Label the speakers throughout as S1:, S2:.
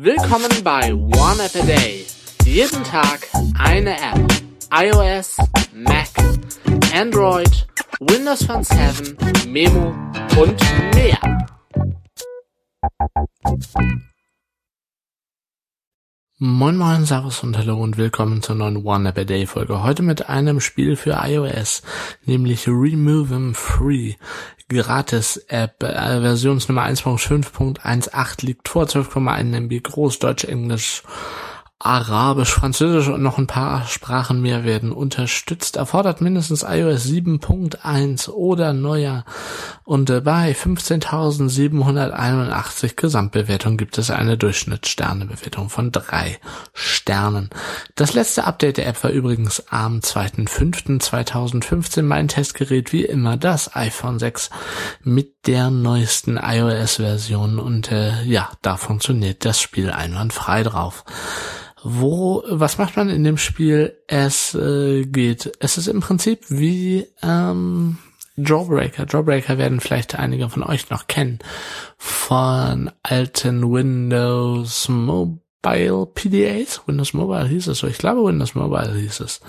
S1: Willkommen bei One App a Day. Jeden Tag eine App. iOS, Mac, Android, Windows Phone 7, Memo und mehr. Moin Moin, Servus und Hallo und willkommen zur neuen One App a Day Folge. Heute mit einem Spiel für iOS, nämlich Remove 'em Free. Gratis App, äh, Versionsnummer 1.5.18 liegt vor, 12,1 MB groß, Deutsch, Englisch, Arabisch, Französisch und noch ein paar Sprachen mehr werden unterstützt. Erfordert mindestens iOS 7.1 oder neuer. Und äh, bei 15.781 Gesamtbewertung gibt es eine Durchschnittssternebewertung von drei Sternen. Das letzte Update der App war übrigens am 2.5.2015. Mein Testgerät wie immer das iPhone 6 mit der neuesten iOS-Version. Und äh, ja, da funktioniert das Spiel einwandfrei drauf wo, was macht man in dem Spiel? Es äh, geht, es ist im Prinzip wie ähm, Jawbreaker. Jawbreaker werden vielleicht einige von euch noch kennen von alten Windows Mobile PDAs. Windows Mobile hieß es so. Ich glaube Windows Mobile hieß es.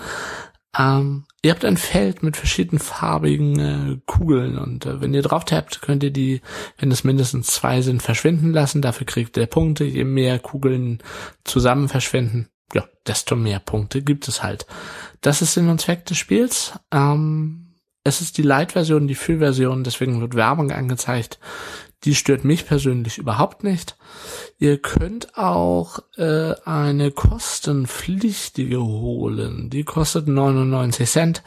S1: Ähm, ihr habt ein Feld mit verschiedenen farbigen äh, Kugeln und äh, wenn ihr drauf tappt, könnt ihr die, wenn es mindestens zwei sind, verschwinden lassen. Dafür kriegt ihr Punkte. Je mehr Kugeln zusammen verschwinden, ja, desto mehr Punkte gibt es halt. Das ist Sinn und Zweck des Spiels. Ähm, es ist die Light-Version, die Full-Version, deswegen wird Werbung angezeigt. Die stört mich persönlich überhaupt nicht. Ihr könnt auch äh, eine kostenpflichtige holen. Die kostet 99 Cent.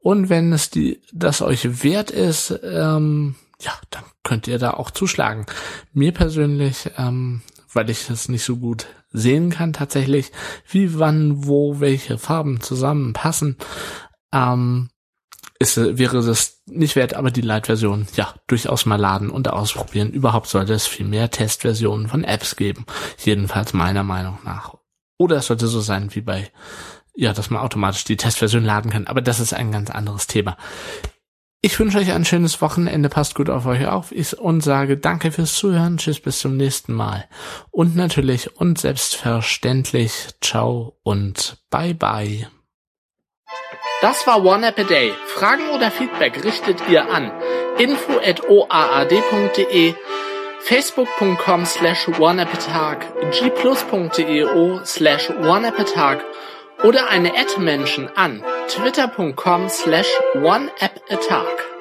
S1: Und wenn es die, das euch wert ist, ähm, ja, dann könnt ihr da auch zuschlagen. Mir persönlich, ähm, weil ich es nicht so gut sehen kann tatsächlich, wie wann, wo, welche Farben zusammenpassen, ähm, ist, wäre das nicht wert, aber die Light-Version, ja, durchaus mal laden und ausprobieren. Überhaupt sollte es viel mehr Testversionen von Apps geben. Jedenfalls meiner Meinung nach. Oder es sollte so sein wie bei, ja, dass man automatisch die Testversion laden kann. Aber das ist ein ganz anderes Thema. Ich wünsche euch ein schönes Wochenende, passt gut auf euch auf und sage danke fürs Zuhören, tschüss, bis zum nächsten Mal. Und natürlich und selbstverständlich, ciao und bye bye. Das war One App a Day. Fragen oder Feedback richtet ihr an info at oaad.de, facebook.com slash oneappatag, gplus.io slash oneappatag oder eine Ad-Menschen an twitter.com slash oneappatag.